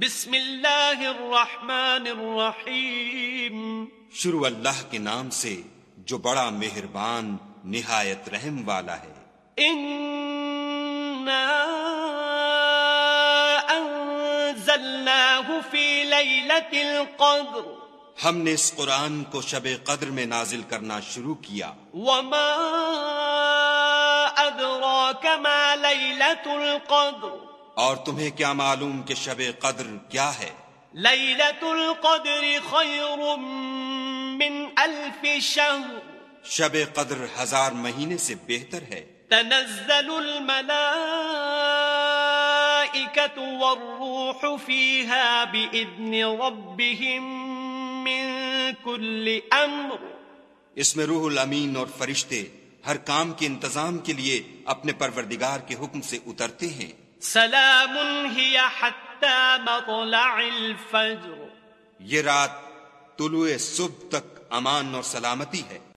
بسم اللہ الرحمن الرحیم۔ شروع اللہ کے نام سے جو بڑا مہربان نہایت رحم والا ہے۔ انا انزلناه في ليلة القدر۔ ہم نے اس قرآن کو شب قدر میں نازل کرنا شروع کیا۔ وما ادراك ما ليلة القدر۔ اور تمہیں کیا معلوم کہ شب قدر کیا ہے؟ ليلة القدر خير من الف شهر. شب قدر ہزار مہینے سے بہتر ہے۔ تنزل الملائكة والروح فيها بإذن ربهم من كل أمر اس میں روح الامین اور فرشتے ہر کام کے انتظام کے لیے اپنے پروردگار کے حکم سے اترتے ہیں۔ سلام ہی حتی مطلع الفجر. یہ رات طلوع صبح تک امان اور سلامتی ہے۔